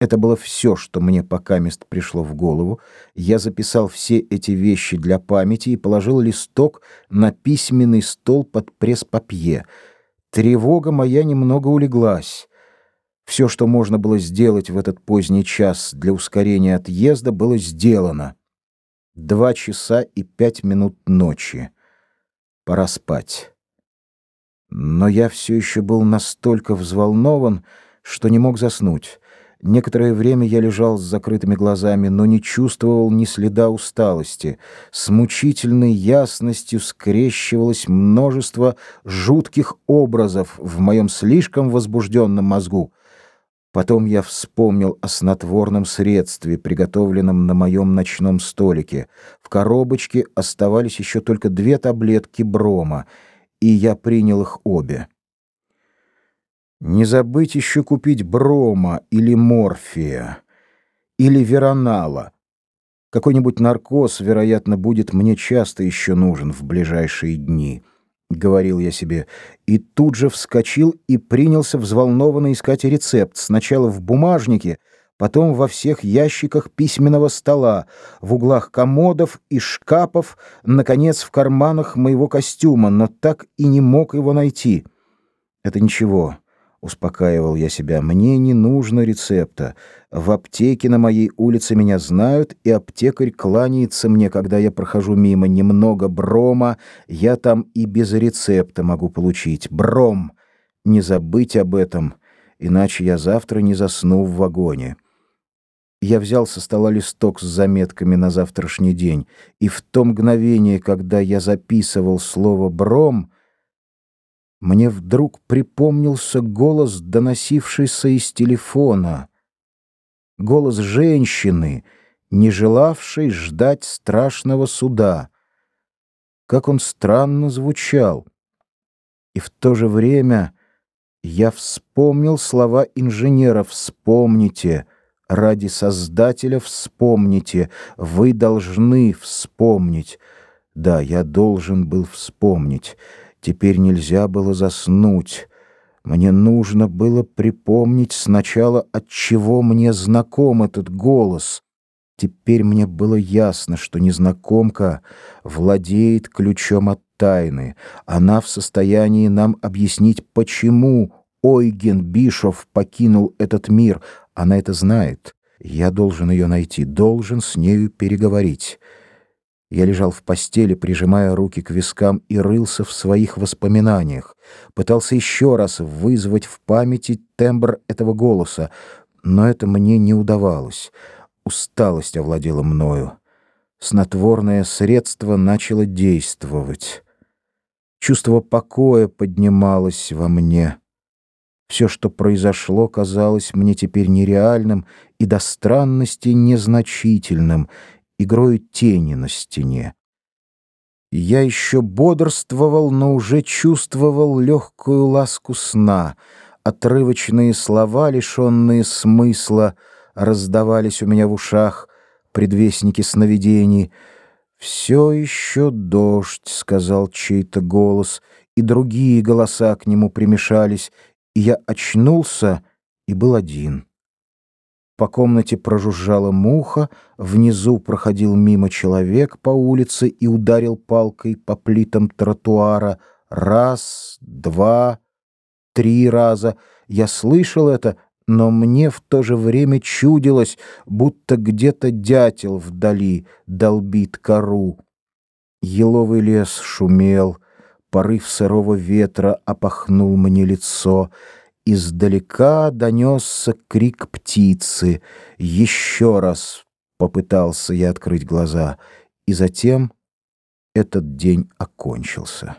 Это было все, что мне пока мест пришло в голову. Я записал все эти вещи для памяти и положил листок на письменный стол под пресс-папье. Тревога моя немного улеглась. Все, что можно было сделать в этот поздний час для ускорения отъезда, было сделано. Два часа и пять минут ночи. Пора спать. Но я все еще был настолько взволнован, что не мог заснуть. Некоторое время я лежал с закрытыми глазами, но не чувствовал ни следа усталости. С мучительной ясностью скрещивалось множество жутких образов в моем слишком возбужденном мозгу. Потом я вспомнил о снотворном средстве, приготовленном на моем ночном столике. В коробочке оставались еще только две таблетки брома, и я принял их обе. Не забыть еще купить брома или морфия, или веронала. Какой-нибудь наркоз, вероятно, будет мне часто еще нужен в ближайшие дни, — говорил я себе, и тут же вскочил и принялся взволнованно искать рецепт, сначала в бумажнике, потом во всех ящиках письменного стола, в углах комодов и шкафов, наконец, в карманах моего костюма, но так и не мог его найти. Это ничего. Успокаивал я себя. Мне не нужно рецепта. В аптеке на моей улице меня знают, и аптекарь кланяется мне, когда я прохожу мимо. Немного брома я там и без рецепта могу получить. Бром! Не забыть об этом, иначе я завтра не засну в вагоне. Я взял со стола листок с заметками на завтрашний день, и в то мгновение, когда я записывал слово «бром», мне вдруг припомнился голос, доносившийся из телефона. Голос женщины, не желавшей ждать страшного суда. Как он странно звучал. И в то же время я вспомнил слова инженера «Вспомните». Ради Создателя вспомните, вы должны вспомнить. Да, я должен был вспомнить. Теперь нельзя было заснуть. Мне нужно было припомнить сначала, от чего мне знаком этот голос. Теперь мне было ясно, что незнакомка владеет ключом от тайны. Она в состоянии нам объяснить, почему Ойген Бишов покинул этот мир. Она это знает. Я должен ее найти, должен с нею переговорить. Я лежал в постели, прижимая руки к вискам и рылся в своих воспоминаниях. Пытался еще раз вызвать в памяти тембр этого голоса, но это мне не удавалось. Усталость овладела мною. Снотворное средство начало действовать. Чувство покоя поднималось во мне. Все, что произошло, казалось мне теперь нереальным и до странности незначительным, игрою тени на стене. Я еще бодрствовал, но уже чувствовал легкую ласку сна. Отрывочные слова, лишенные смысла, раздавались у меня в ушах, предвестники сновидений. «Все еще дождь», — сказал чей-то голос, и другие голоса к нему примешались, и я очнулся и был один. По комнате прожужжала муха, внизу проходил мимо человек по улице и ударил палкой по плитам тротуара. Раз, два, три раза. Я слышал это, но мне в то же время чудилось, будто где-то дятел вдали долбит кору. Еловый лес шумел, порыв сырого ветра опахнул мне лицо — Издалека донесся крик птицы. Еще раз попытался я открыть глаза, и затем этот день окончился.